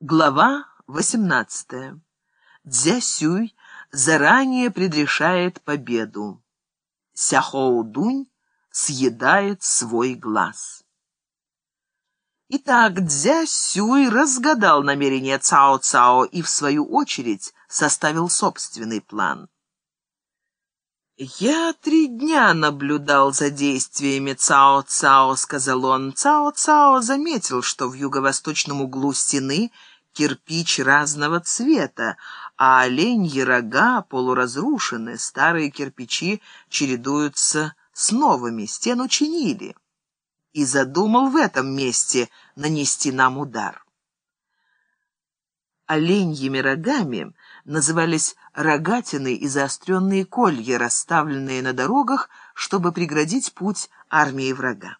Глава 18. Дзясюй заранее предрешает победу. Сяхоу-дунь съедает свой глаз. Итак, Дзясюй разгадал намерение Цао-Цао и, в свою очередь, составил собственный план. «Я три дня наблюдал за действиями Цао-Цао», — сказал он. Цао-Цао заметил, что в юго-восточном углу стены кирпич разного цвета, а оленьи рога полуразрушены, старые кирпичи чередуются с новыми, стену чинили. И задумал в этом месте нанести нам удар. Оленьими рогами назывались рогатины и заостренные колья, расставленные на дорогах, чтобы преградить путь армии врага.